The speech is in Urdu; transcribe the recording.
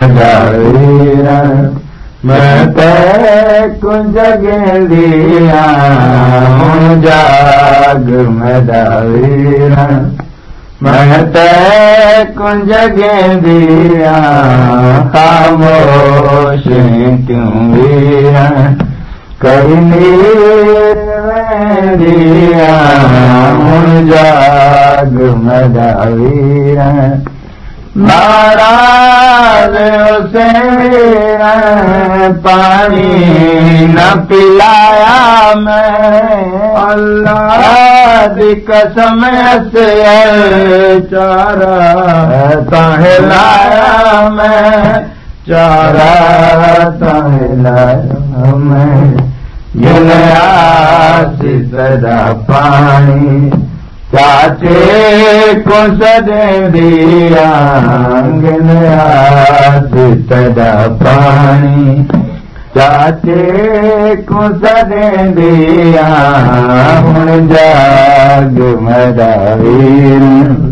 میں کنج گیا ہوں جاگ میں دیر میں کنج گیا خاموش کیوں ویر کرنی دیا ہوں جاگ میں دیر ناراض اسے پانی نہ پلایا میں اللہ دی قسم سے چارا تہلایا میں چارا تہلایا میں گلیا سدا پانی چاچے کو سدے دیا گلیا سدا پانی چاچے کو سدے دیا ہوں جاگ مدا ویر